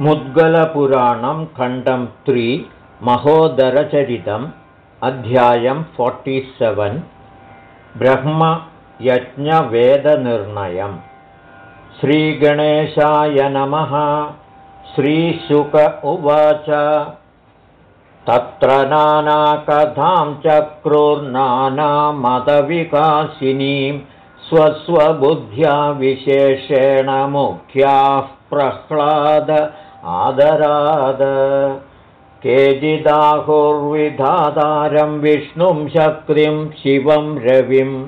मुद्गलपुराणं खण्डं त्रि महोदरचरितम् अध्यायं फोर्टिसेवन् ब्रह्मयज्ञवेदनिर्णयम्। श्रीगणेशाय नमः। श्रीशुक उवाच। तत्र नानाकथां चक्रुर्नानामदविकासिनीं स्वस्वबुद्ध्या विशेषेण मुख्याः प्रह्लाद आदराद। केचिदाहुर्विधातारं विष्णुं शक्तिं शिवं रविं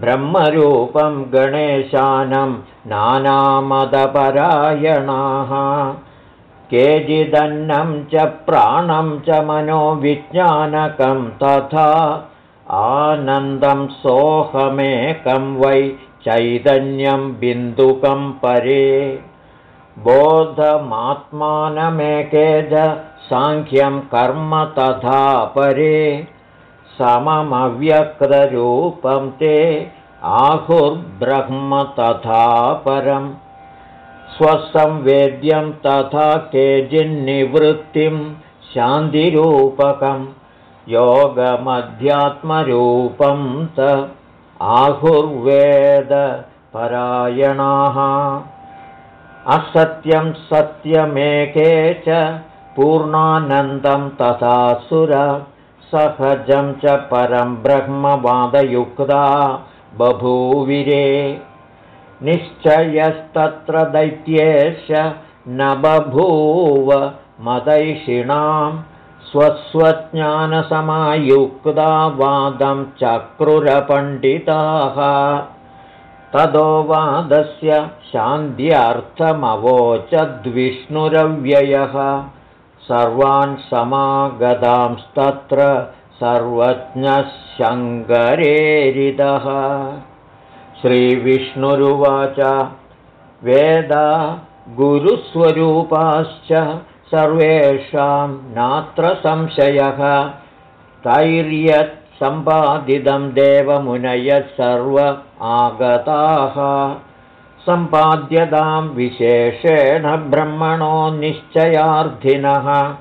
ब्रह्मरूपं गणेशानं नानामदपरायणाः। केचिदन्नं च प्राणं च मनोविज्ञानकं तथा आनन्दं सोऽहमेकं वै चैतन्यं बिन्दुकं परे बोधमात्मानमेके च साङ्ख्यं कर्म तथा परे सममव्यक्तरूपं ते आहुर्ब्रह्म तथा परम् स्वसंवेद्यं तथा केचिन्निवृत्तिं शान्तिरूपकं योगमध्यात्मरूपं त आहुर्वेदपरायणाः असत्यं सत्यमेके च पूर्णानन्दं तथासुर सहजं च परं ब्रह्मवादयुक्ता बभूविरे। निश्चयस्तत्र दैत्येश न बभूव मदैषिणां स्वस्वज्ञानसमायुक्ता वादं चक्रुरपण्डिताः तदो वादस्य शान्त्यर्थमवोचद्विष्णुरव्ययः। सर्वान् समागतांस्तत्र सर्वज्ञशङ्करेरिदः श्रीविष्णुरुवाच वेदा गुरुस्वरूपाश्च सर्वेषां नात्र संशयः। तैर्यत् सम्पादितं देवमुनयः सर्व आगताः। सम्पाद्यतां विशेषेण ब्रह्मणो निश्चयार्थिनः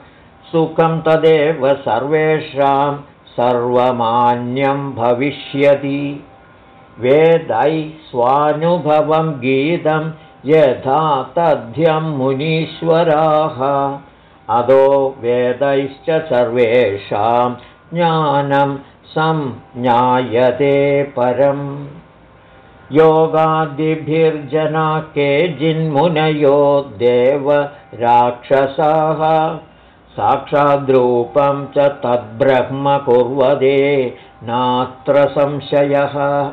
सुखं तदेव सर्वेषां सर्वमान्यं भविष्यति। वेदै स्वानुभवं गीतं यथा तद्ध्यं मुनीश्वराः। अदो वेदैश्च सर्वेषां ज्ञानं संज्ञायते परम्। योगादिभिर्जना केचिन्मुनयो देवराक्षसाः साक्षाद्रूपं च तद्ब्रह्म कुर्वदे नात्र संशयः।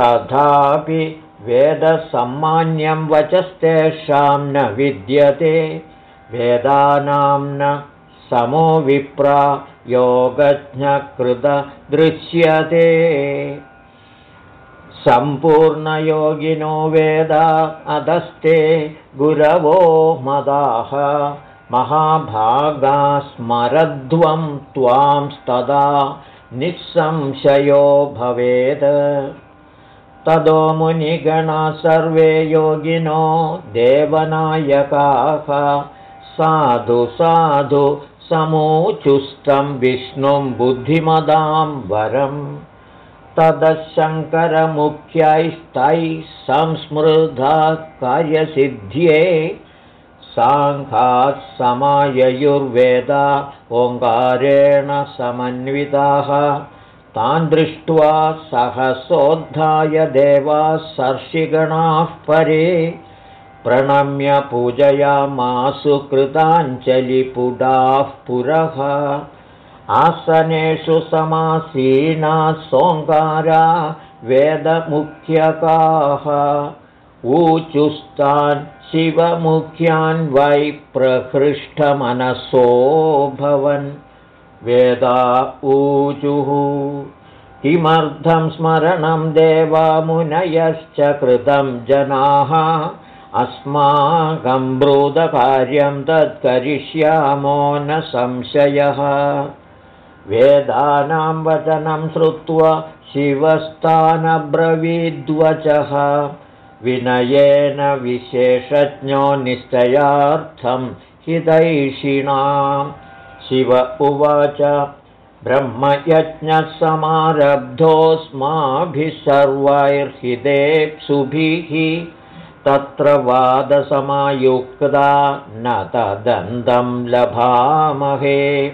तथापि वेदसम्मान्यं वचस्तेषां न विद्यते। वेदानां न समो विप्रा योगज्ञकृतदृश्यते। सम्पूर्णयोगिनो वेदा अधस्ते गुरवो मदाः महाभागा स्मरध्वं त्वांस्तदा निःसंशयो भवेत्। तदो मुनिगणा सर्वे योगिनो देवनायकाः। साधु साधु समूचुस्तं विष्णुं बुद्धिमदां वरम् तदशङ्करमुख्यैस्तैः संस्मृधा कार्यसिद्ध्ये साङ्घात् समाययुर्वेदा ओङ्कारेण समन्विताः। तान् दृष्ट्वा सहसोद्धाय देवाः सर्षिगणाः परे प्रणम्य पूजयामासु कृताञ्जलिपुडाः पुरः। आसनेषु समासीना सोङ्कारा वेदमुख्यकाः। ऊचुस्तान् शिवमुख्यान् वै प्रहृष्टमनसो भवन्। वेदा ऊजुः। किमर्थं स्मरणं देवामुनयश्च कृतं जनाः अस्माकं ब्रूदकार्यं तत्करिष्यामो न संशयः। वेदानां वचनं श्रुत्वा शिवस्तानब्रवीद्वचः विनयेन विशेषज्ञो निश्चयार्थं हितैषिणां। शिव उवाच ब्रह्मयज्ञसमारब्धोऽस्माभिः सर्वैर्हितेप्सुभिः तत्र वादसमायुक्ता न तदन्तं लभामहे।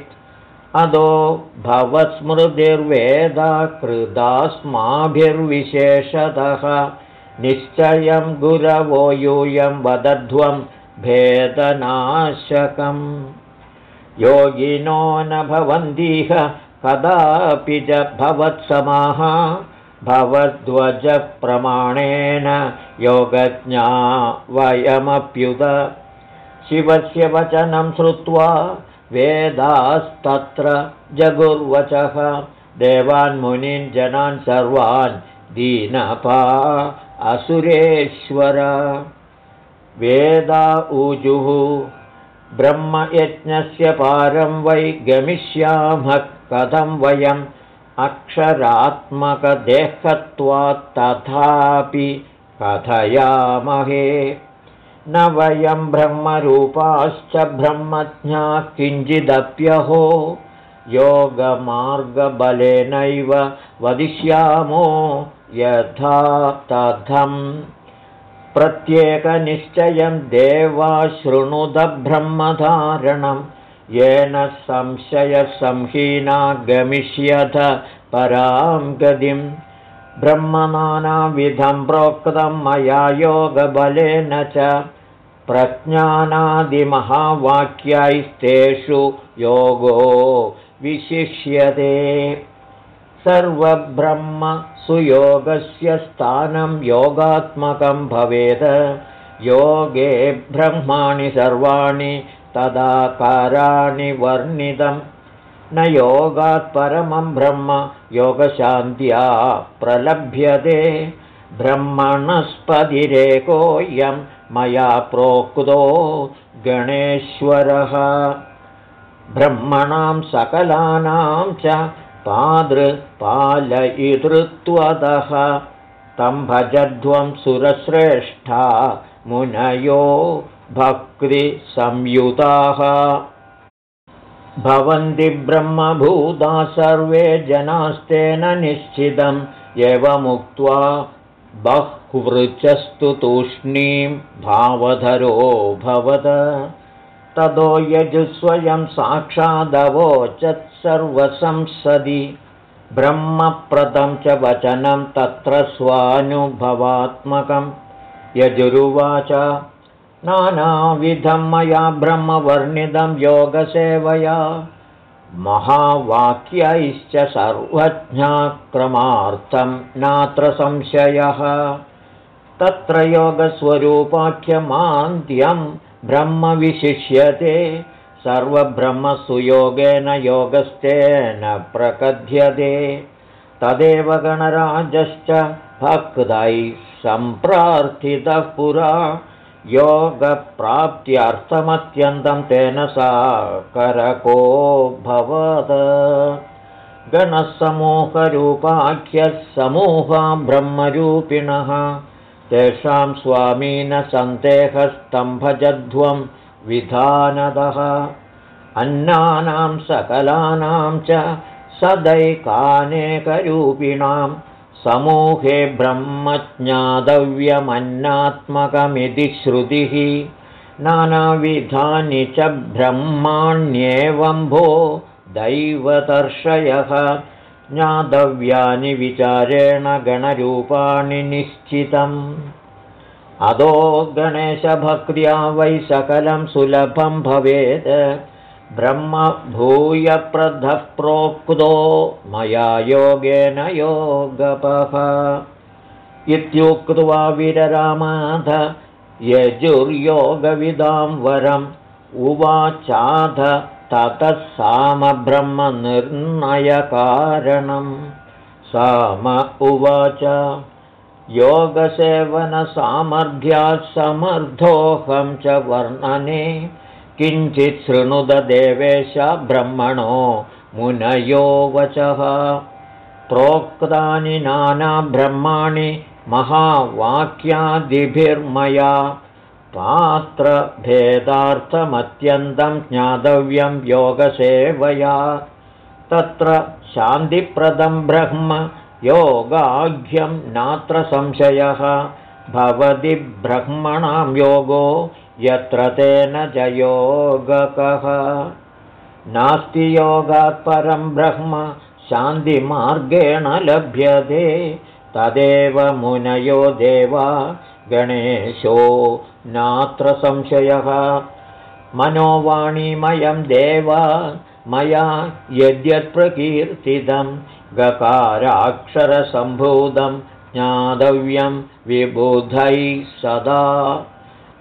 अदो भवस्मृतिर्वेदा कृदास्माभिर्विशेषतः निश्चयं गुरवो यूयं वदध्वं भेदनाशकम्। योगिनो न भवन्तीह कदापि च भवत्समाः भवद्वजप्रमाणेन योगज्ञा वयमप्युत। शिवस्य वचनं श्रुत्वा वेदास्तत्र जगुर्वचः। देवान् जनान् सर्वान् दीनपा असुरेश्वर। वेदा ऊजुः। ब्रह्मयज्ञस्य पारं वै गमिष्यामः कथं वयम् अक्षरात्मकदेहत्वात् तथापि कथयामहे। न वयं ब्रह्मरूपाश्च ब्रह्मज्ञा किञ्चिदप्यहो। योगमार्गबलेनैव वदिष्यामो यथा तथम्। प्रत्येकनिश्चयं देवा शृणुदब्रह्मधारणं येन संशयसंहीना गमिष्यथ परां गतिं ब्रह्मनानाविधं प्रोक्तं मया योगबलेन च। प्रज्ञानादिमहावाक्यैस्तेषु योगो विशिष्यते। सर्वब्रह्म सुयोगस्य स्थानं योगात्मकं भवेत्। योगे ब्रह्माणि सर्वाणि तदाकाराणि वर्णितं न योगात् परमं ब्रह्म योगशान्त्या प्रलभ्यते। ब्रह्मणस्पतिरेकोऽयं मया प्रोक्तो गणेश्वरः। ब्रह्मणां सकलानां च पादृपालयितृत्वतः। तं भजध्वं सुरश्रेष्ठा मुनयो भक्तिसंयुताः। भवन्ति ब्रह्मभूता सर्वे जनास्तेन निश्चितम् एवमुक्त्वा बह्वृचस्तु तूष्णीं भावधरो भवद। ततो यजुस्वयं साक्षादवोचत्सर्वसंसदि ब्रह्मप्रदं च वचनं तत्र स्वानुभवात्मकं यजुरुवाच नानाविधं मया ब्रह्मवर्णितं योगसेवया। महावाक्यैश्च सर्वज्ञाक्रमार्थं नात्र संशयः। तत्र योगस्वरूपाख्यमान्त्यं ब्रह्म विशिष्यते। सर्वब्रह्मसुयोगेन योगस्तेन प्रकथ्यते। तदेव गणराजश्च भक्तैः सम्प्रार्थितः पुरा योगप्राप्त्यर्थमत्यन्तं तेन सा करको भवत् गणसमूहरूपाख्यः समूहा ब्रह्मरूपिणः। तेषां स्वामीन सन्देहस्तम्भजध्वं विधानदः। अन्नानां सकलानां च सदैकानेकरूपिणां समूहे ब्रह्मज्ञातव्यमन्नात्मकमिति श्रुतिः नानाविधानि च ब्रह्माण्येवम्भो दैवदर्शयः ज्ञातव्यानि विचारेण गणरूपाणि निश्चितम्। अदो गणेशभक्र्या वै सकलं सुलभं भवेत् ब्रह्मभूयप्रधः प्रोक्तो मया योगेन योगपः। इत्युक्त्वा विररामाध यजुर्योगविदां वरम् उवाचाध ततः सामब्रह्मनिर्णयकारणं साम उवाच योगसेवनसामर्थ्यात् समर्थोऽहं च वर्णने किञ्चित् शृणुददेवेश ब्रह्मणो मुनयो वचः। प्रोक्तानि नानाब्रह्माणि महावाक्यादिभिर्मया पात्रभेदार्थमत्यन्तं ज्ञातव्यं योगसेवया। तत्र शान्तिप्रदं ब्रह्म योगाघ्यं नात्र संशयः। भवति ब्रह्मणां योगो यत्र तेन च योगकः। नास्ति योगात् परं ब्रह्म शान्तिमार्गेण लभ्यते। तदेव मुनयो देवा गणेशो नात्र संशयः। मनोवाणीमयं देवा मया यद्यत्प्रकीर्तितं गकाराक्षरसम्भूतं ज्ञातव्यं विबुधैः सदा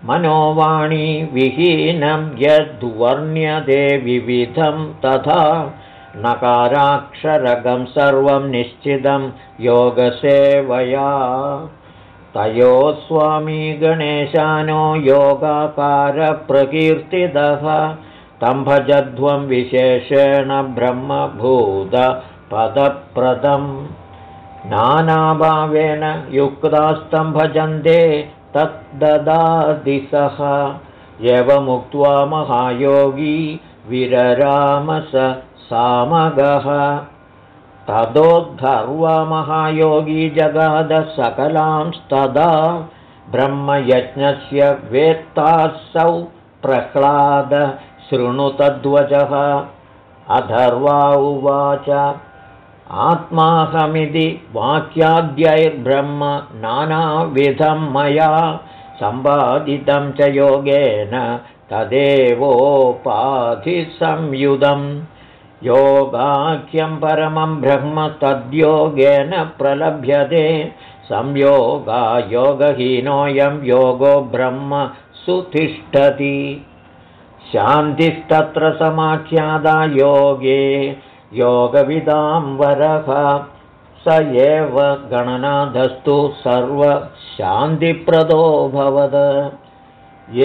मनोवाणी विहीनं यद्वर्ण्यते विविधं तथा नकाराक्षरगं सर्वं निश्चितं योगसेवया। तयोः स्वामी गणेशानो योगाकारप्रकीर्तितः तं भजध्वं विशेषेण ब्रह्मभूतपदप्रदम्। नानाभावेन युक्तास्तं भजन्ते तद्ददादिसः एवमुक्त्वा महायोगी विररामस सामगः। तदोद्धर्वमहायोगी जगादसकलांस्तदा ब्रह्मयज्ञस्य वेत्तासौ प्रह्लाद शृणुतद्वचः अधर्वा उवाच आत्माहमिति वाक्याद्यैर्ब्रह्म नानाविधं मया सम्पादितं च योगेन तदेवोपाधिसंयुधम् योगाख्यं परमं ब्रह्म तद्योगेन प्रलभ्यते। संयोगायोगहीनोऽयं योगो ब्रह्म सुतिष्ठति। शान्तिस्तत्र समाख्यादा योगे योगविदां वरः। स एव गणनाधस्तु सर्वशान्तिप्रदोऽभवत्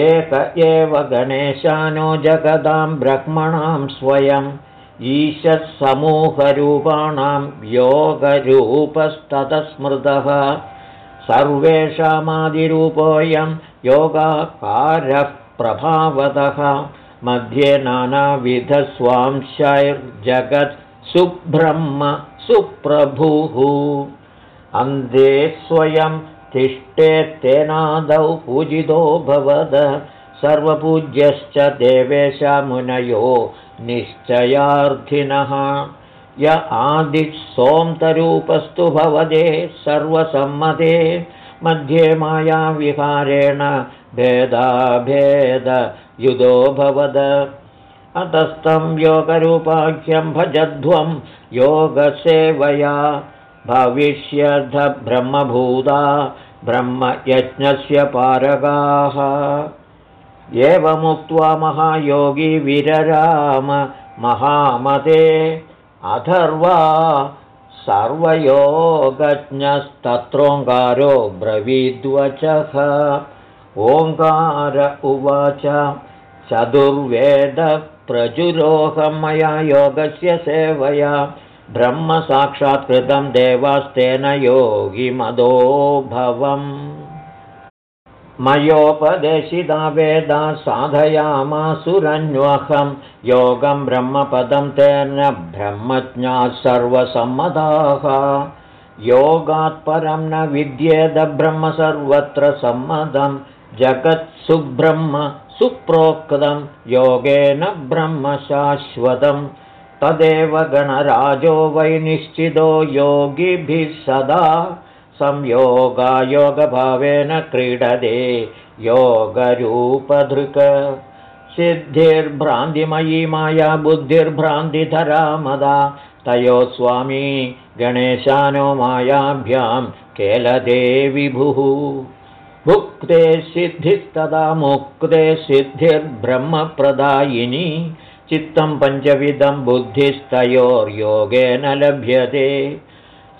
एक एव गणेशानो जगदां ब्रह्मणां स्वयम् ईशसमूहरूपाणां योगरूपस्ततस्मृतः सर्वेषामादिरूपोऽयं योगाकारः प्रभावतः मध्ये नानाविधस्वांशैर्जगत् सुब्रह्म सुप्रभुः। अन्धे स्वयं तिष्ठेत्तेनादौ पूजितो भवद। सर्वपूज्यश्च देवेशमुनयो निश्चयार्थिनः। य आदिसोमतरूपस्तु भवदे सर्वसम्मते मध्ये मायाविहारेण भेदाभेदयुधो भवद। अतस्तं योगरूपाख्यं भजध्वं योगसेवया। भविष्यधब्रह्मभूता ब्रह्मयज्ञस्य पारगाः। एवमुक्त्वा महायोगी विरराम महामते। अथर्वा सर्वयोगज्ञस्तत्रोङ्कारो ब्रवीद्वचः। ओङ्कार उवाच चतुर्वेदप्रजुरोहं मया योगस्य सेवया ब्रह्मसाक्षात्कृतं देवास्तेन योगिमदो भवम् मयोपदेशिता वेदा साधयामासुरन्वहं। योगं ब्रह्मपदं तेन ब्रह्मज्ञाः सर्वसम्मताः योगात् परं न विद्येदब्रह्म सर्वत्र सम्मतं। जगत्सुब्रह्म सुप्रोक्तं। योगेन ब्रह्म शाश्वतं। तदेव गणराजो वै निश्चितो योगिभिः सदा संयोगायोगभावेन क्रीडते योगरूपधृक। सिद्धिर्भ्रान्तिमयी माया बुद्धिर्भ्रान्तिधरा मदा। तयो स्वामी गणेशानो मायाभ्यां केलदे विभुः। भुक्ते सिद्धिस्तदा मुक्ते सिद्धिर्ब्रह्मप्रदायिनी। चित्तं पञ्चविधं बुद्धिस्तयोर्योगेन लभ्यते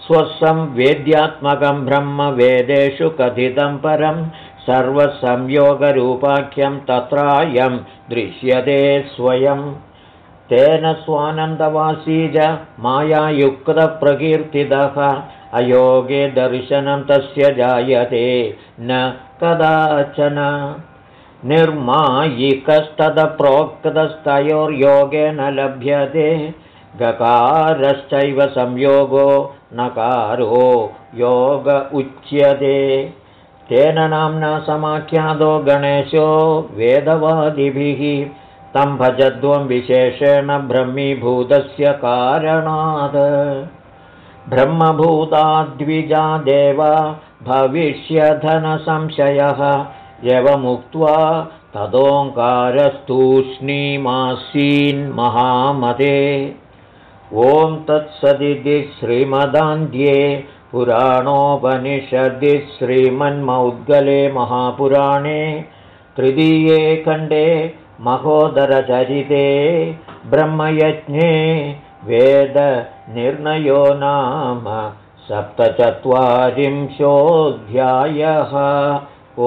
स्वसंवेद्यात्मकं ब्रह्मवेदेषु कथितं परं सर्वसंयोगरूपाख्यं तत्रायं दृश्यते स्वयं। तेन स्वानन्दवासी च मायायुक्तप्रकीर्तितः अयोगे दर्शनं तस्य जायते न कदाचन। निर्मायिकस्तदप्रोक्तस्तयोर्योगे न लभ्यते गकारश्चैव संयोगो नकारो योग उच्यते। तेन नाम्ना समाख्यातो गणेशो वेदवादिभिः। तं भजध्वं विशेषेण ब्रह्मीभूतस्य कारणात्। ब्रह्मभूताद्विजा देव भविष्यधनसंशयः। एवमुक्त्वा ततोङ्कारस्तूष्णीमासीन्महामते ॐ तत्सदिति श्रीमदान्ध्ये पुराणोपनिषदि श्रीमन्मौद्गले महापुराणे तृतीये खण्डे महोदरचरिते ब्रह्मयज्ञे वेदनिर्णयो नाम सप्तचत्वारिंशोऽध्यायः। ओ